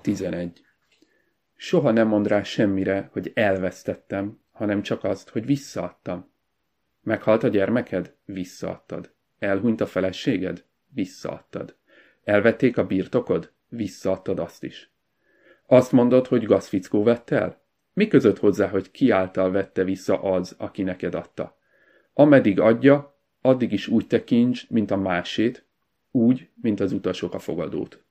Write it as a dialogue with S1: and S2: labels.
S1: 11. Soha nem mond rá semmire, hogy elvesztettem, hanem csak azt, hogy visszaadtam. Meghalt a gyermeked? Visszaadtad. Elhunyt a feleséged? Visszaadtad. Elvették a birtokod? Visszaadtad azt is. Azt mondod, hogy gazfickó vett el? Mi között hozzá, hogy ki által vette vissza az, aki neked adta? Ameddig adja, addig is úgy tekints, mint a másét, úgy, mint az utasok a fogadót.